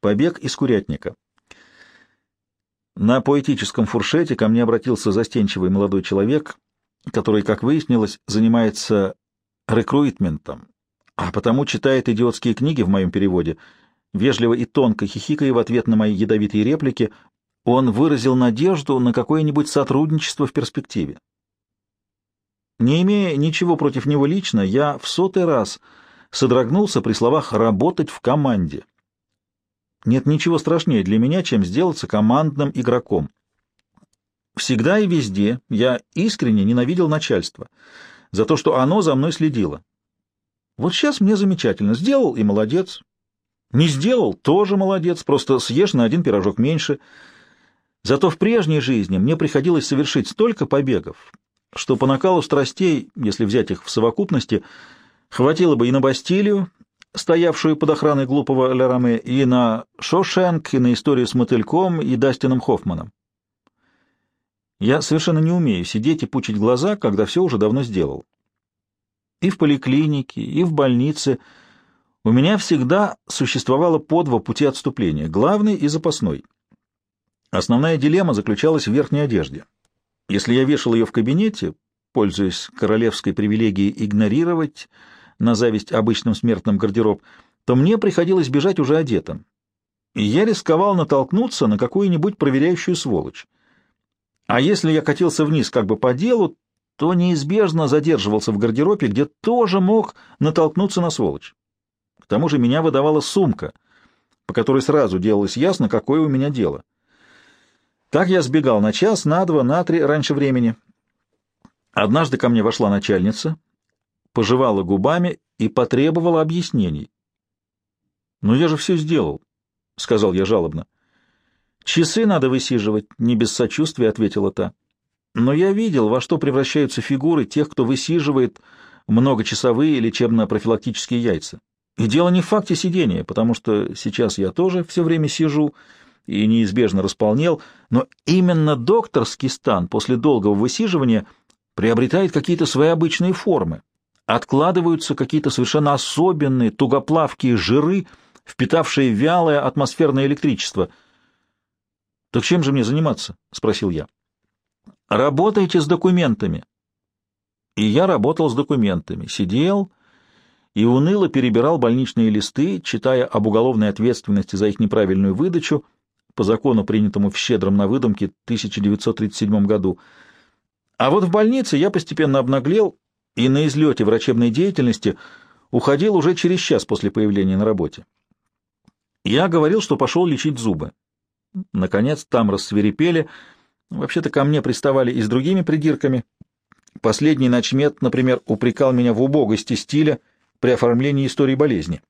Побег из курятника. На поэтическом фуршете ко мне обратился застенчивый молодой человек, который, как выяснилось, занимается рекрутментом, а потому читает идиотские книги в моем переводе. Вежливо и тонко хихикая в ответ на мои ядовитые реплики, он выразил надежду на какое-нибудь сотрудничество в перспективе. Не имея ничего против него лично, я в сотый раз содрогнулся при словах «работать в команде». Нет ничего страшнее для меня, чем сделаться командным игроком. Всегда и везде я искренне ненавидел начальство за то, что оно за мной следило. Вот сейчас мне замечательно. Сделал и молодец. Не сделал — тоже молодец, просто съешь на один пирожок меньше. Зато в прежней жизни мне приходилось совершить столько побегов, что по накалу страстей, если взять их в совокупности, хватило бы и на Бастилию, стоявшую под охраной глупого Лераме, и на Шошенк, и на историю с мотыльком и Дастином Хоффманом. Я совершенно не умею сидеть и пучить глаза, когда все уже давно сделал. И в поликлинике, и в больнице у меня всегда существовало по два пути отступления, главный и запасной. Основная дилемма заключалась в верхней одежде. Если я вешал ее в кабинете, пользуясь королевской привилегией игнорировать на зависть обычным смертным гардероб, то мне приходилось бежать уже одетым. И я рисковал натолкнуться на какую-нибудь проверяющую сволочь. А если я катился вниз как бы по делу, то неизбежно задерживался в гардеробе, где тоже мог натолкнуться на сволочь. К тому же меня выдавала сумка, по которой сразу делалось ясно, какое у меня дело. Так я сбегал на час, на два, на три раньше времени. Однажды ко мне вошла начальница, пожевала губами и потребовала объяснений. «Ну я же все сделал», — сказал я жалобно. «Часы надо высиживать», — не без сочувствия ответила та. «Но я видел, во что превращаются фигуры тех, кто высиживает многочасовые лечебно-профилактические яйца. И дело не в факте сидения, потому что сейчас я тоже все время сижу и неизбежно располнел, но именно докторский стан после долгого высиживания приобретает какие-то свои обычные формы, откладываются какие-то совершенно особенные тугоплавкие жиры, впитавшие вялое атмосферное электричество. «Так чем же мне заниматься?» — спросил я. «Работайте с документами». И я работал с документами, сидел и уныло перебирал больничные листы, читая об уголовной ответственности за их неправильную выдачу по закону, принятому в щедром на выдумке 1937 году. А вот в больнице я постепенно обнаглел и на излете врачебной деятельности уходил уже через час после появления на работе. Я говорил, что пошел лечить зубы. Наконец там рассверепели, вообще-то ко мне приставали и с другими придирками. Последний ночмед, например, упрекал меня в убогости стиля при оформлении истории болезни.